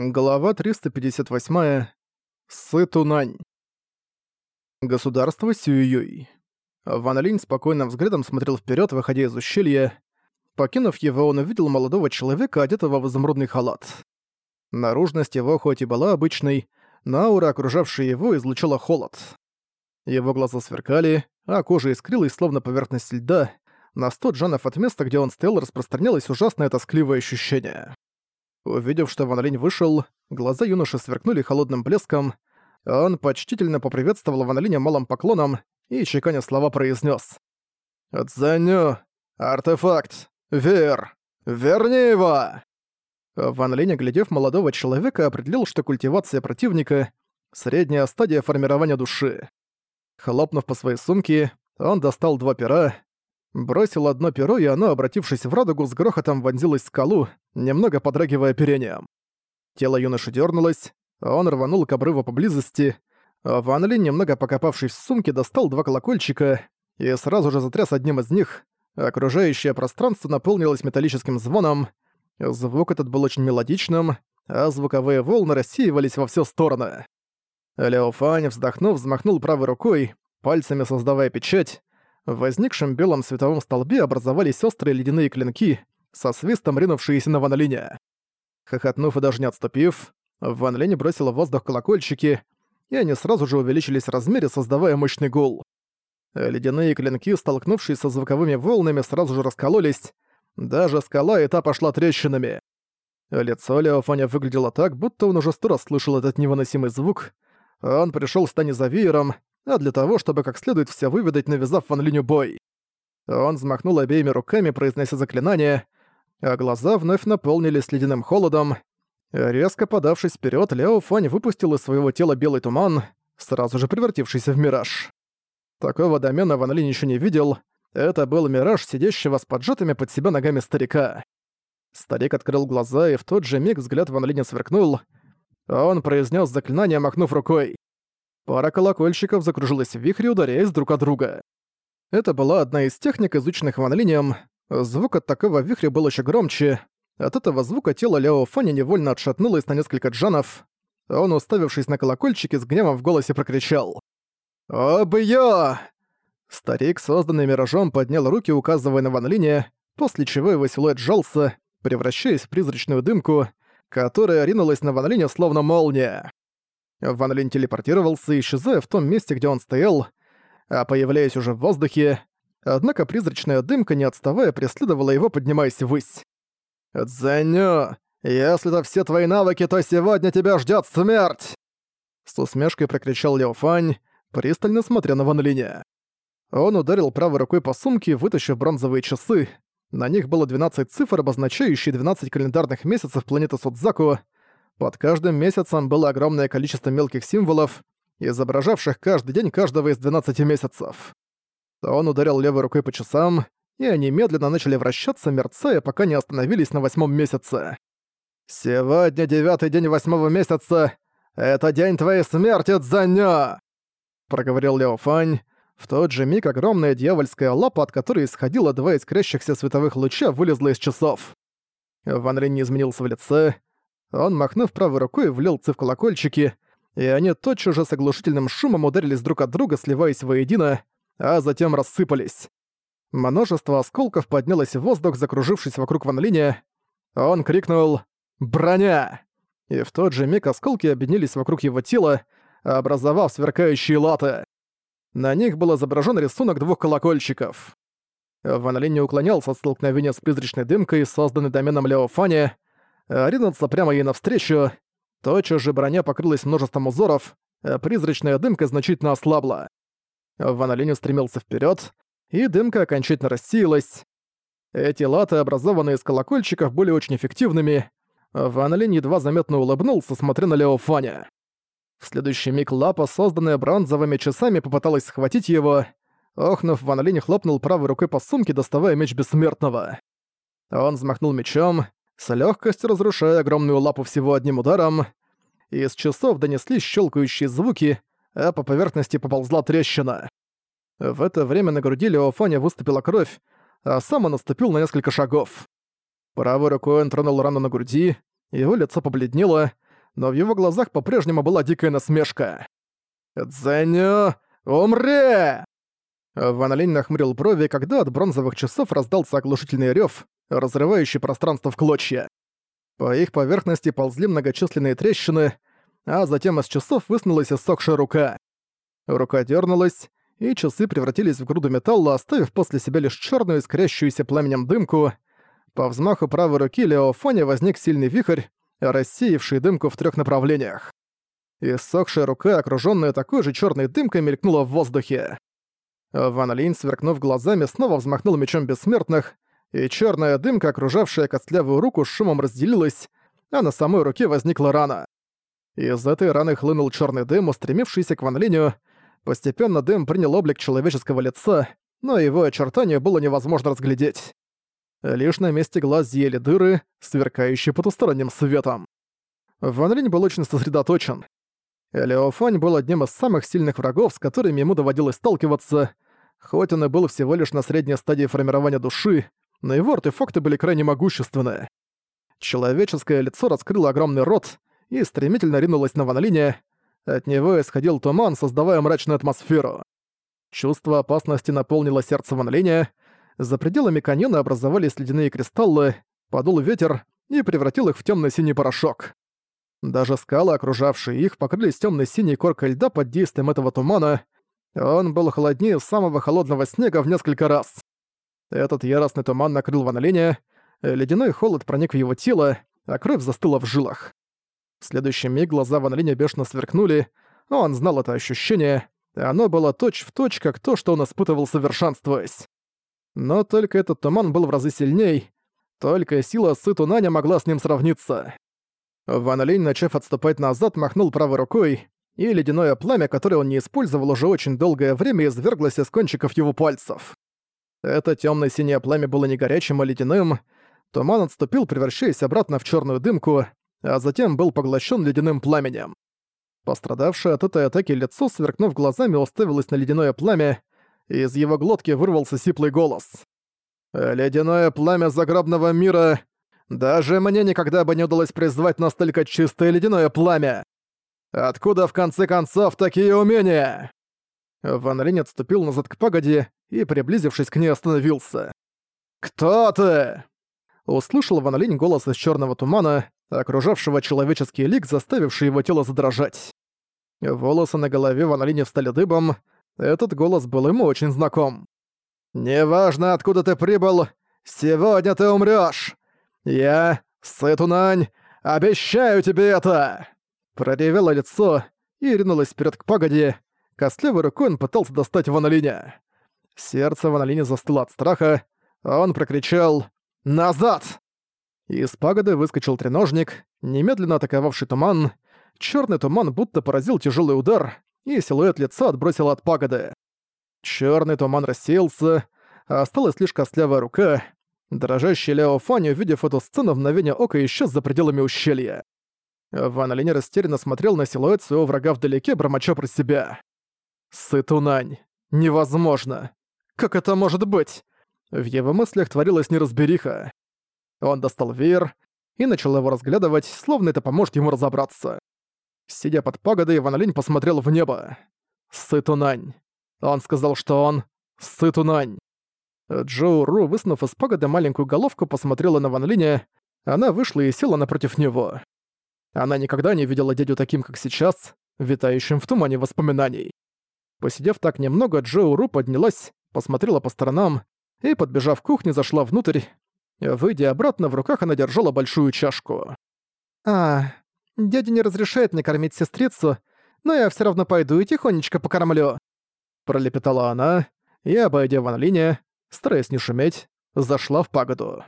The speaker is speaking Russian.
Глава 358. Сытунань. Государство Сююй. Ван Линь спокойным взглядом смотрел вперед, выходя из ущелья. Покинув его, он увидел молодого человека, одетого в изумрудный халат. Наружность его хоть и была обычной, но аура, окружавшая его, излучала холод. Его глаза сверкали, а кожа искрилась, словно поверхность льда. На сто джанов от места, где он стоял, распространялось ужасное тоскливое ощущение. Увидев, что Ван Линь вышел, глаза юноши сверкнули холодным блеском, он почтительно поприветствовал Ван Линя малым поклоном и, чеканя слова, произнес: «Цзэню! Артефакт! Вер! Верни его!» Ван Линь, глядев молодого человека, определил, что культивация противника — средняя стадия формирования души. Хлопнув по своей сумке, он достал два пера, Бросил одно перо, и оно, обратившись в радугу, с грохотом вонзилось в скалу, немного подрагивая оперением. Тело юноши дернулось, он рванул к обрыву поблизости, а Ван Линь, немного покопавшись в сумке, достал два колокольчика и сразу же затряс одним из них. Окружающее пространство наполнилось металлическим звоном. Звук этот был очень мелодичным, а звуковые волны рассеивались во все стороны. Лео вздохнув, взмахнул правой рукой, пальцами создавая печать, в возникшем белом световом столбе образовались острые ледяные клинки, со свистом ринувшиеся на Ван. Хохотнув и даже не отступив, Ван Линь бросила в воздух колокольчики, и они сразу же увеличились в размере, создавая мощный гул. Ледяные клинки, столкнувшись со звуковыми волнами, сразу же раскололись, даже скала и та пошла трещинами. Лицо Лео Фаня выглядело так, будто он уже сто раз слышал этот невыносимый звук. Он пришел в стане за веером, а для того, чтобы как следует все выведать, навязав Ван Линю бой. Он взмахнул обеими руками, произнося заклинание, а глаза вновь наполнились ледяным холодом. Резко подавшись вперед, Лео Фань выпустил из своего тела белый туман, сразу же превратившийся в мираж. Такого домена Ван Линь еще не видел. Это был мираж, сидящего с поджатыми под себя ногами старика. Старик открыл глаза, и в тот же миг взгляд Ван Линя сверкнул. Он произнес заклинание, махнув рукой. Пара колокольчиков закружилась в вихре, ударяясь друг от друга. Это была одна из техник, изученных Ван Линем. Звук от такого вихря был еще громче. От этого звука тело Ляо Фаня невольно отшатнулось на несколько джанов. Он, уставившись на колокольчики, с гневом в голосе прокричал. «Обьё!» Старик, созданный миражом, поднял руки, указывая на Ван Линя, после чего его силуэт сжался, превращаясь в призрачную дымку, которая ринулась на Ван Линя словно молния. Ван Линь телепортировался, исчезая в том месте, где он стоял, а появляясь уже в воздухе, однако призрачная дымка, не отставая, преследовала его, поднимаясь ввысь. «Цзэню, если это все твои навыки, то сегодня тебя ждет смерть!» С усмешкой прокричал Лео Фань, пристально смотря на Ван Линя. Он ударил правой рукой по сумке, вытащив бронзовые часы. На них было 12 цифр, обозначающие 12 календарных месяцев планеты Судзаку, под каждым месяцем было огромное количество мелких символов, изображавших каждый день каждого из 12 месяцев. Он ударил левой рукой по часам, и они медленно начали вращаться, мерцая, пока не остановились на восьмом месяце. «Сегодня девятый день восьмого месяца. Это день твоей смерти, Цзаньо!» Проговорил Лео Фань. В тот же миг огромная дьявольская лапа, от которой исходило два искрящихся световых луча, вылезла из часов. Ван Линь не изменился в лице, он, махнув правой рукой, влил в колокольчики, и они тотчас же с оглушительным шумом ударились друг от друга, сливаясь воедино, а затем рассыпались. Множество осколков поднялось в воздух, закружившись вокруг Ван Линя. Он крикнул «Броня!» И в тот же миг осколки объединились вокруг его тела, образовав сверкающие латы. На них был изображен рисунок двух колокольчиков. Ван Линь уклонялся от столкновения с призрачной дымкой, созданной доменом Лео Фаня, а ринуться прямо ей навстречу. Тотчас же броня покрылась множеством узоров, а призрачная дымка значительно ослабла. Ван Линь устремился вперед, и дымка окончательно рассеялась. Эти латы, образованные из колокольчиков, были очень эффективными. Ван едва заметно улыбнулся, смотря на Лео Фаня. В следующий миг лапа, созданная бронзовыми часами, попыталась схватить его. Охнув, Ван хлопнул правой рукой по сумке, доставая меч Бессмертного. Он взмахнул мечом, с легкостью разрушая огромную лапу всего одним ударом. Из часов донеслись щелкающие звуки, а по поверхности поползла трещина. В это время на груди Леофаня выступила кровь, а сам он наступил на несколько шагов. Правой рукой он тронул рану на груди, его лицо побледнело, но в его глазах по-прежнему была дикая насмешка. «Дзеню, умри!» Ван Линь нахмурил брови, когда от бронзовых часов раздался оглушительный рёв, разрывающий пространство в клочья. По их поверхности ползли многочисленные трещины, а затем из часов высунулась иссохшая рука. Рука дернулась, и часы превратились в груду металла, оставив после себя лишь черную искрящуюся пламенем дымку. По взмаху правой руки Лео Фоне возник сильный вихрь, рассеявший дымку в трех направлениях. Иссохшая рука, окружённая такой же черной дымкой, мелькнула в воздухе. Ван Линь, сверкнув глазами, снова взмахнул мечом бессмертных, и черная дымка, окружавшая костлявую руку, с шумом разделилась, а на самой руке возникла рана. Из этой раны хлынул черный дым, устремившийся к Ван Линю. Постепенно дым принял облик человеческого лица, но его очертания было невозможно разглядеть. Лишь на месте глаз зияли дыры, сверкающие потусторонним светом. Ван Линь был очень сосредоточен. Леофань был одним из самых сильных врагов, с которыми ему доводилось сталкиваться. Хоть он и был всего лишь на средней стадии формирования души, но его артефакты были крайне могущественны. Человеческое лицо раскрыло огромный рот и стремительно ринулось на Ван Линя. От него исходил туман, создавая мрачную атмосферу. Чувство опасности наполнило сердце Ван Линя. За пределами каньона образовались ледяные кристаллы, подул ветер и превратил их в темно синий порошок. Даже скалы, окружавшие их, покрылись темно синей коркой льда под действием этого тумана. Он был холоднее самого холодного снега в несколько раз. Этот яростный туман накрыл Ван Линя, ледяной холод проник в его тело, а кровь застыла в жилах. В следующий миг глаза Ван бешено сверкнули, он знал это ощущение, и оно было точь-в-точь, точь, как то, что он испытывал совершенствуясь. Но только этот туман был в разы сильней, только сила Сытунаня могла с ним сравниться. Ван начав отступать назад, махнул правой рукой, и ледяное пламя, которое он не использовал уже очень долгое время, изверглось из кончиков его пальцев. Это темно синее пламя было не горячим, а ледяным. Туман отступил, превращаясь обратно в черную дымку, а затем был поглощен ледяным пламенем. Пострадавшее от этой атаки лицо, сверкнув глазами, уставилось на ледяное пламя, и из его глотки вырвался сиплый голос. «Ледяное пламя загробного мира! Даже мне никогда бы не удалось призвать настолько чистое ледяное пламя! Откуда, в конце концов, такие умения?» Ван Линь отступил назад к пагоде и, приблизившись к ней, остановился. «Кто ты?» Услышал Ван Линь голос из черного тумана, окружавшего человеческий лик, заставивший его тело задрожать. Волосы на голове Ван Линя встали дыбом, этот голос был ему очень знаком. «Неважно, откуда ты прибыл, сегодня ты умрёшь! Я, Сытунань, обещаю тебе это!» Проревело лицо и ринулось вперед к пагоде, Костлявой рукой он пытался достать Ванолиня. Сердце Ванолиня застыло от страха, а он прокричал «Назад!». Из пагоды выскочил треножник, немедленно атаковавший туман. Черный туман будто поразил тяжелый удар, и силуэт лица отбросил от пагоды. Черный туман рассеялся, осталась лишь костлявая рука. Дрожащий Лео Фанни, увидев эту сцену, в мгновение ока исчез за пределами ущелья. Ван Линь растерянно смотрел на силуэт своего врага вдалеке, бормоча про себя. Сытунань. Невозможно. Как это может быть? В его мыслях творилась неразбериха. Он достал веер и начал его разглядывать, словно это поможет ему разобраться. Сидя под пагодой, Ван Линь посмотрел в небо. Сытунань. Он сказал, что он Сытунань. Джоу Ру, высунув из пагоды маленькую головку, посмотрела на Ван Линя. Она вышла и села напротив него. Она никогда не видела дядю таким, как сейчас, витающим в тумане воспоминаний. Посидев так немного, Джоу Ру поднялась, посмотрела по сторонам и, подбежав к кухне, зашла внутрь. Выйдя обратно, в руках она держала большую чашку. «А, дядя не разрешает мне кормить сестрицу, но я все равно пойду и тихонечко покормлю». Пролепетала она и, обойдя Ван Линя, стараясь не шуметь, зашла в пагоду.